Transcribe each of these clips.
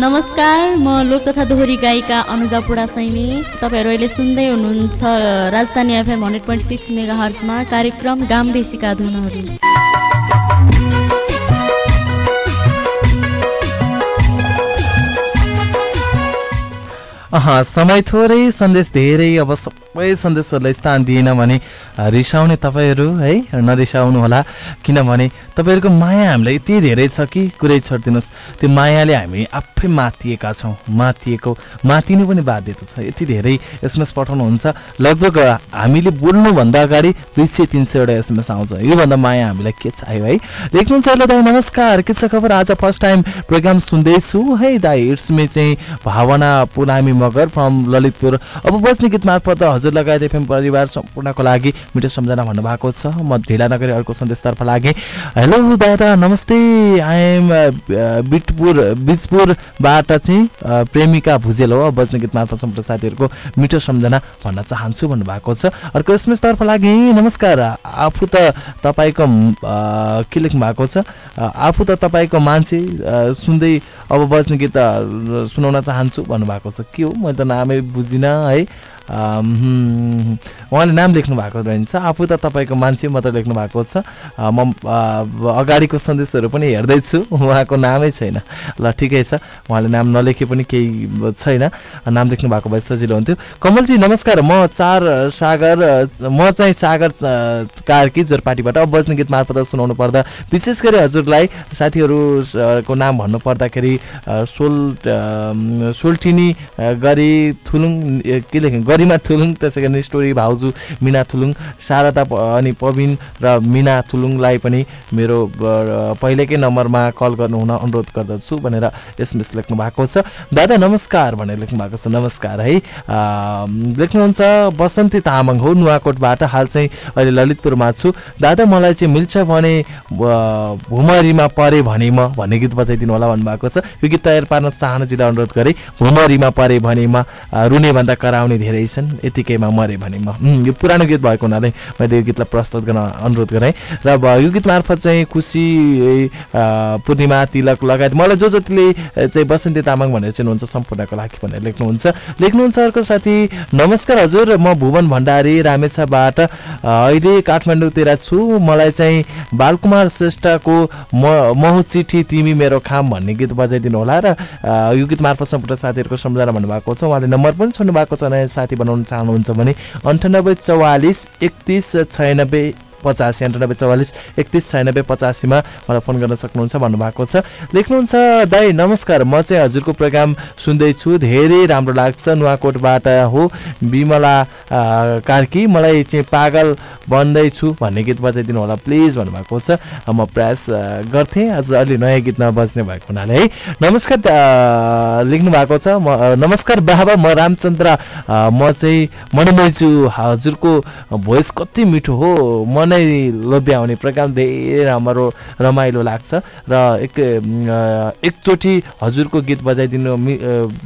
नमस्कार म लोक तथा दोहोरी गायिका अनुजा पुडा सैनी। तपाईँहरू अहिले सुन्दै हुनुहुन्छ Rajdhani FM hundred point six mega हर्समा कार्यक्रम गाम्बेसीका धुनहरू। समय थोरै सन्देश धेरै अब सबै सन्देशहरूलाई स्थान दिएन भने रिसाउने तपाईँहरू है नरिसाउनु होला। किनभने तपाईँहरूको माया हामीलाई यति धेरै छ कि कुरै छोडिदिनुहोस्। त्यो मायाले हामी आफै मातिएका छौँ मातिएको मातिनु पनि बाध्यता छ। यति धेरै एसएमएस पठाउनुहुन्छ। लगभग हामीले बोल्नुभन्दा अगाडि दुई सय तिन सयवटा एसएमएस आउँछ। योभन्दा माया हामीलाई के चाहियो है? लेख्नुहुन्छ दाई नमस्कार। के छ खबर? आज फर्स्ट टाइम प्रोग्राम सुन्दैछु। है दाई इट्स मे चाहिँ भावना पुनामी मगर फ्रम ललितपुर। अब बस्ने गीत मार्फत हजुर लगायत एफएम परिवार सम्पूर्णको लागि मिठो सम्झना भन्नुभएको छ। म ढिला नगरी अर्को सन्देशतर्फ लागेँ। हेलो दादा नमस्ते। आइएम बिटपुर बिजपुरबाट चाहिँ प्रेमिका भुजेल हो। बज्ने गीत मार्फत सम्पूर्ण साथीहरूको मिठो सम्झना भन्न चाहन्छु भन्नुभएको छ। अर्को एसएमएसतर्फ लागि। नमस्कार आफू त तपाईँको के लेख्नु भएको छ? आफू त तपाईँको मान्छे सुन्दै अब बज्ने गीत सुनाउन चाहन्छु भन्नुभएको छ। के हो? मैले त नामै बुझिनँ है। उहाँले नाम लेख्नु भएको रहन्छ आफू त तपाईँको मान्छे म त लेख्नु भएको छ। म अगाडिको सन्देशहरू पनि हेर्दैछु। उहाँको नामै छैन। ल ठिकै छ। उहाँले नाम नलेखे पनि केही छैन। नाम लेख्नु भएको भए सजिलो हुन्थ्यो। कमलजी नमस्कार। म चार सागर म चाहिँ सागर कार्की जोरपाटीबाट अब बज्ने गीत मार्फत सुनाउनु पर्दा विशेष गरी हजुरलाई साथीहरूको नाम भन्नु पर्दाखेरि सोल सोल्टिनी गरी थुलुङ के लेख्नु गरिमा थुलुङ त्यसै गरी स्टोरी भाउजू मिना थुलुङ शारदा अनि पविन र मिना थुलुङलाई पनि मेरो पहिलेकै नम्बरमा कल गर्नु हुन अनुरोध गर्दछु भनेर एसएमएस लेख्नु भएको छ। दादा नमस्कार भनेर लेख्नु भएको छ। नमस्कार है। लेख्नुहुन्छ बसन्ती तामाङ हो नुवाकोटबाट। हाल चाहिँ अहिले ललितपुरमा छु। दादा मलाई चाहिँ मिल्छ भने भुमरीमा परे भने म भन्ने गीत बजाइदिनु होला भन्नुभएको छ। यो गीत तयार पार्न चाहनाजीलाई अनुरोध गरेँ। भुमरीमा परे भनेमा रुने भन्दा कराउने धेरै छन् यतिकैमा मरे भने म यो पुरानो गीत भएको हुनाले मैले यो गीतलाई प्रस्तुत गर्न अनुरोध गरेँ। र यो गीत मार्फत चाहिँ खुसी पूर्णिमा तिलक लगायत मलाई जो जतिले चाहिँ बसन्ती तामाङ भनेर चाहिँ हुन्छ सम्पूर्णको लागि भनेर लेख्नुहुन्छ। लेख्नुहुन्छ अर्को साथी नमस्कार हजुर म भुवन भण्डारी रामेछाबाट अहिले काठमाडौँतिर छु। मलाई चाहिँ बालकुमार श्रेष्ठको म महु चिठी तिमी मेरो खाम भन्ने गीत बजाइदिनु होला र यो गीत मार्फत सम्पूर्ण साथीहरूको सम्झना भन्नुभएको छ। उहाँले नम्बर पनि छोड्नु भएको छ नयाँ बनाउन चाहनुहुन्छ भने अन्ठानब्बे चौवालिस एकतिस छयानब्बे पचासी अन्ठानब्बे चौवालिस एकतिस छयानब्बे पचासीमा मलाई फोन गर्न सक्नुहुन्छ भन्नुभएको छ। लेख्नुहुन्छ दाई नमस्कार म चाहिँ हजुरको प्रोग्राम सुन्दैछु धेरै राम्रो लाग्छ नुवाकोटबाट हो विमला कार्की मलाई चाहिँ पागल बन्दैछु भन्ने गीत बजाइदिनु होला प्लिज भन्नुभएको छ। म प्रयास गर्थेँ आज अलि नयाँ गीत नबज्ने भएको हुनाले है। नमस्कार लेख्नु भएको छ म नमस्कार बाबा म रामचन्द्र म चाहिँ मनमैछु हजुरको भोइस कति मिठो हो मन नै लोभ्याउने प्रोग्राम धेरै राम्रो रमाइलो लाग्छ र एक एकचोटि हजुरको गीत बजाइदिनु मि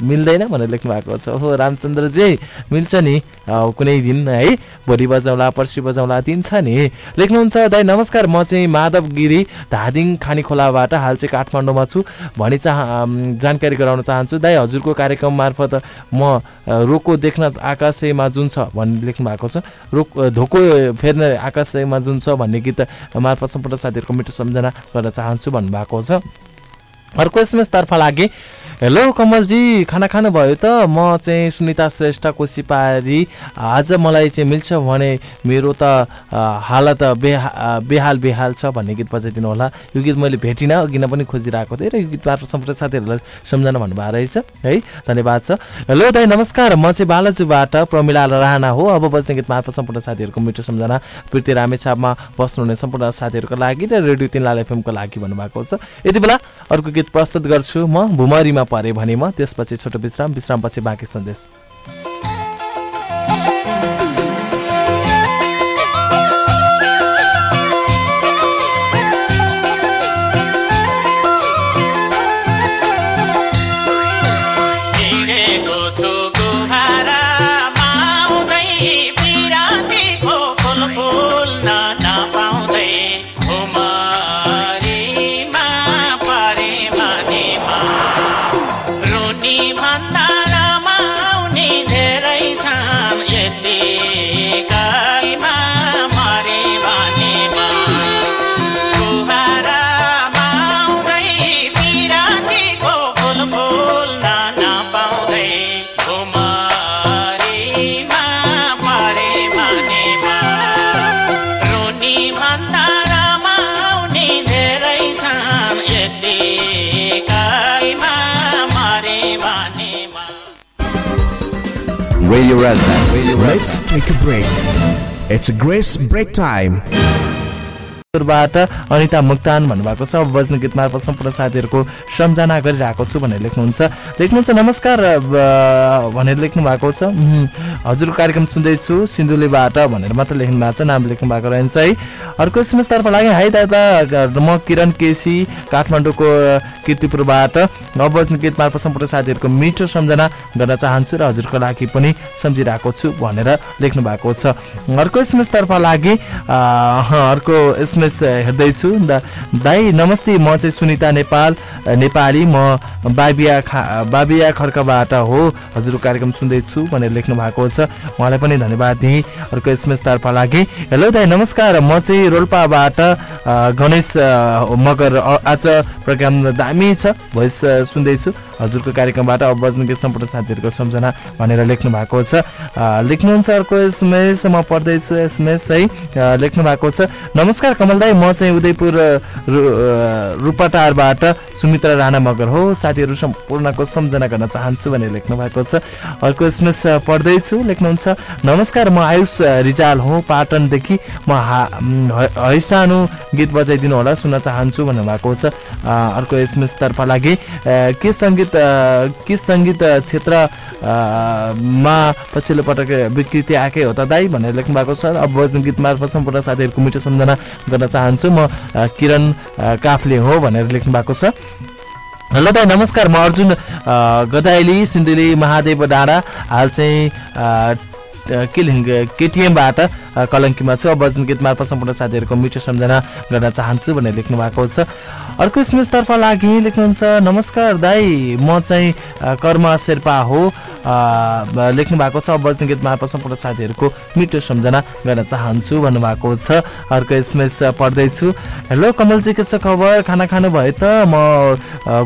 मिल्दैन भनेर लेख्नु भएको छ। हो रामचन्द्रजी मिल्छ नि कुनै दिन है भोलि बजाउँला पर्सि बजाउँला दिन छ नि। लेख्नुहुन्छ दाइ नमस्कार म चाहिँ माधव गिरी धादिङ खानी खोलाबाट हाल चाहिँ काठमाडौँमा छु। भनी चाह जानकारी गराउन चाहन्छु। दाइ हजुरको कार्यक्रम मार्फत म रोको देख्न आकाशैमा जुन छ भन्ने लेख्नु भएको छ। रोक धोको फेर्ने आकाशैमा जुन छ भन्ने गीत मार्फत सम्पूर्ण साथीहरूको मिठो सम्झना गर्न चाहन्छु भन्नुभएको छ। अर्को एसएमएसतर्फ लागि हेलो कमलजी खाना खानुभयो त? म चाहिँ सुनिता श्रेष्ठको सिपारी आज मलाई चाहिँ मिल्छ भने मेरो त हालत बेहा बेहाल बेहाल छ भन्ने गीत बजाइदिनु होला। यो गीत मैले भेटिनँ अघि पनि खोजिरहेको थिएँ र यो गीत मार्फत सम्पूर्ण साथीहरूलाई सम्झना भन्नुभएको रहेछ है? धन्यवाद छ। हेलो दाई नमस्कार। म चाहिँ बालाजुबाट प्रमिला राणा हो। अब बज्ने गीत मार्फत सम्पूर्ण साथीहरूको मिठो सम्झना। प्रीति रामेछापमा बस्नुहुने सम्पूर्ण साथीहरूको लागि र रेडियो तिनलाल एफएमको लागि भन्नुभएको छ। यति बेला अर्को गीत प्रस्तुत गर्छु म भुमरीमा परे भने म त्यसपछि छोटो विश्राम विश्रामपछि बाँकी सन्देश। Radio Rajdhani. Let's take a break. It's a Grace Break Time. बाट अनिता मुक्तान भन्नुभएको छ। वज्न गीत मार्फत सम्पूर्ण साथीहरूको सम्झना गरिरहेको छु भनेर लेख्नुहुन्छ। लेख्नुहुन्छ नमस्कार भनेर लेख्नु भएको छ। उम्, हजुरको कार्यक्रम सुन्दैछु सिन्धुलीबाट भनेर मात्र लेख्नु भएको छ। नाम लेख्नु भएको रहन्छ है। अर्को एसएमएसतर्फ लाग्यो। हाई दादा म किरण केसी काठमाडौँको किर्तिपुरबाट। अवज्न गीत मार्फत सम्पूर्ण साथीहरूको मिठो सम्झना गर्न चाहन्छु र हजुरको लागि पनि सम्झिरहेको छु भनेर लेख्नु भएको छ। अर्को एसएमएसतर्फ लागि अर्को एसएमएस हेर्दैछु। दाई नमस्ते म चाहिँ सुनिता नेपाल। नेपाली म बाबिया खा बाबिया खर्कबाट हो। हजुरको कार्यक्रम सुन्दैछु भनेर लेख्नु भएको छ। उहाँलाई पनि धन्यवाद दिएँ अर्को एसएमएसतर्फ लागि। हेलो दाई नमस्कार। म चाहिँ रोल्पाबाट गणेश मगर आज प्रोग्राम दामी छ भोइस सुन्दैछु। हजुरको कार्यक्रमबाट अब बज्ने सम्पूर्ण साथीहरूको सम्झना भनेर लेख्नु भएको छ। लेख्नुहुन्छ अर्को एसएमएस म पढ्दैछु एसएमएस है। लेख्नु भएको छ। नमस्कार कमल दाई म चाहिँ उदयपुर रूपाटारबाट सुमित्रा राणा मगर हो। साथीहरू सम्पूर्णको सम्झना गर्न चाहन्छु भनेर लेख्नु भएको छ। अर्को एसएमएस पढ्दैछु। लेख्नुहुन्छ नमस्कार म आयुष रिजाल हो। पाटनदेखि म हैसानो गीत बजाइदिनु होला सुन्न चाहन्छु भन्नुभएको छ। अर्को एसएमएसतर्फ लागि के सङ्गीत के सङ्गीत अ, क्षेत्र अ, मा पछिल्लो पटक विकृति आएकै हो त दाई? भनेर लेख्नु भएको छ। अब वजन गीत मार्फत सम्पूर्ण साथीहरूको मिठो सम्झना चाहन्छु। म किरण काफ्ले हो भनेर लेख्नु भएको छ। हेलो दाई नमस्कार। म अर्जुन गदाइली सिन्धुली महादेव डाँडा। हाल चाहिँ केटिएमबाट कलङ्कीमा छु। अब गीत मार्फत सम्पूर्ण साथीहरूको मिठो सम्झना गर्न चाहन्छु भनेर लेख्नु भएको छ। अर्को एसएमएसतर्फ लागि लेख्नुहुन्छ नमस्कार दाई। म चाहिँ कर्म शेर्पा हो। लेख्नु भएको छ अब वजन गीत मार्फत सम्पूर्ण साथीहरूको मिठो सम्झना गर्न चाहन्छु भन्नुभएको छ। अर्को एसएमएस पढ्दैछु। हेलो कमलजी के छ खबर खाना खानु भयो त? म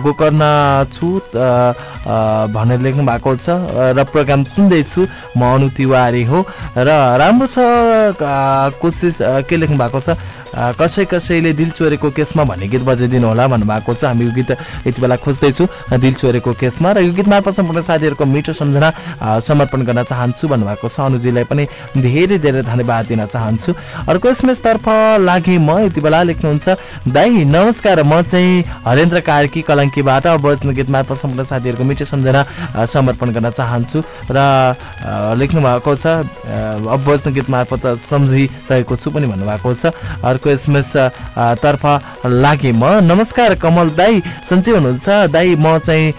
गोकर्ण छु भनेर लेख्नु भएको छ। र प्रोग्राम सुन्दैछु। म अनु तिवारी हो। र राम्रो छ कोसिस के लेख्नु भएको छ? कसै कसैले दिल चोरेको केसमा भन्ने गीत बजाइदिनु होला भन्नुभएको छ। हामी यो गीत यति बेला खोज्दैछु। दिल चोरेको केसमा। र यो गीत मार्फत सम्पूर्ण साथीहरूको मिठो सम्झना समर्पण गर्न चाहन्छु भन्नुभएको छ। अनुजीलाई पनि धेरै धेरै धन्यवाद दिन चाहन्छु। अर्को एसएमएसतर्फ लागि म यति बेला लेख्नुहुन्छ दाई नमस्कार। म चाहिँ हरेन्द्र कार्की कलङ्कीबाट वचन गीत मार्फत सम्पूर्ण साथीहरूको मिठो सम्झना समर्पण गर्न चाहन्छु। र लेख्नु भएको छ वचन गीत मार्फत सम्झिरहेको छु पनि भन्नुभएको छ। अर्को एसएमएस तर्फ लागि म नमस्कार कमल दाई। सन्चै हुनुहुन्छ। दाई म चाहिँ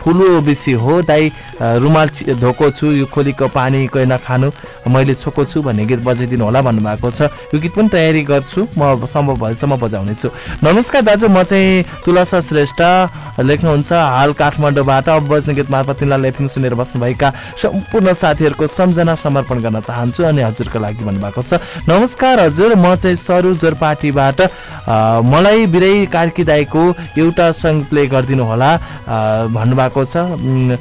फुलो बेसी हो। दाई रुमाल धोएको छु यो खोलीको पानी कोही नखानु। मैले छोएको छु भन्ने गीत बजाइदिनु होला भन्नुभएको छ। यो गीत पनि तयारी गर्छु। म सम्भव भएसम्म बजाउनेछु। नमस्कार दाजु म चाहिँ तुलसा श्रेष्ठ लेख्नुहुन्छ हाल काठमाडौँबाट। अब बज्ने गीत मार्फत तिनलाई एफएम सुनेर बस्नुभएका सम्पूर्ण साथीहरूको सम्झना समर्पण गर्न चाहन्छु अनि हजुरको लागि भन्नुभएको छ। नमस्कार हजुर म चाहिँ सरू जोरपाटीबाट। मलाई बिरै कार्की दाईको एउटा सङ्ग प्ले गरिदिनु होला भन्नुभएको छ। उम्,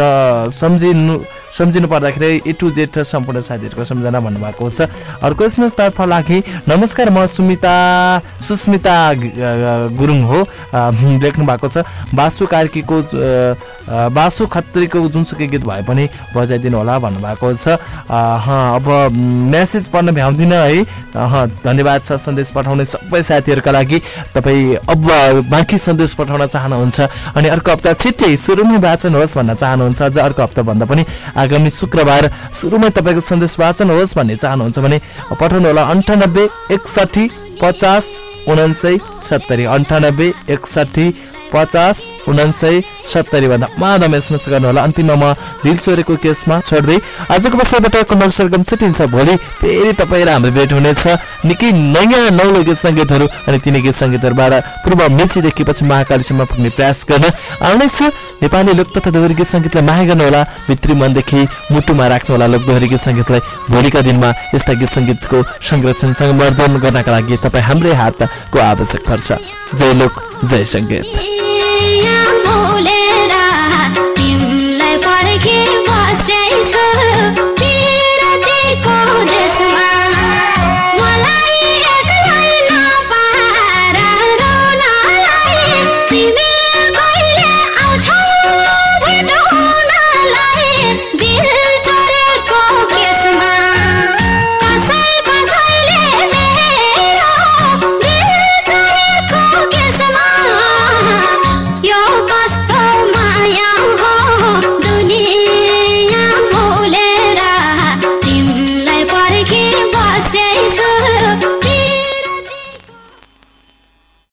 सम्झिन सम्झिनु सम्झिनु पर्दाखेरि ए टु जेड सम्पूर्ण साथीहरूको सम्झना भन्नुभएको छ अर्को तर्फ लागि नमस्कार म सुमिता सुस्मिता गुरुङ हो। लेख्नु भएको छ बासु कार्कीको बासु खत्रीको जुनसुकै गीत भए पनि बजाइदिनु होला भन्नुभएको छ। अब म्यासेज पढ्न भ्याउँदिनँ है। धन्यवाद छ सन्देश पठाउने सबै साथीहरूका लागि। तपाईँ अब बाँकी सन्देश पठाउन चाहनुहुन्छ। अनि अर्को हप्ता छिट्टै सुरुमै वाचन होस् भन्न चाहनुहुन्छ। अझ अर्को हप्ताभन्दा पनि आगामी शुक्रबार सुरुमै तपाईँको सन्देश वाचन होस् भन्ने चाहनुहुन्छ भने पठाउनु होला अन्ठानब्बे एकसाठी पचास उनान्सय सत्तरी। अन्ठानब्बे एकसाठी पचास उनान्सय सत्तरीभन्दा माधम एसएमएस गर्नुहोला। अन्तिममा म दिल चोरेको केसमा छोड्दै आजको बसाइबाट कमल सरगम छुट्टिन्छ भोलि। फेरि तपाईँ र हाम्रो भेट हुनेछ। निकै नयाँ नौलो गीत सङ्गीतहरू अनि तिनी गीत सङ्गीतहरूबाट पूर्व मिर्चीदेखि पछि महाकालीसम्म पुग्ने प्रयास गर्न आउनेछ। नेपाली लोक तथा दोहोरी गीत सङ्गीतलाई माया गर्नुहोला। भित्री मनदेखि मुटुमा राख्नुहोला लोक दोहोरी गीत सङ्गीतलाई। भोलिका दिनमा यस्ता गीत सङ्गीतको संरक्षण संवर्धन गर्नका लागि तपाईँ हाम्रै हातको आवश्यक पर्छ। जय लोक जय सङ्गीत।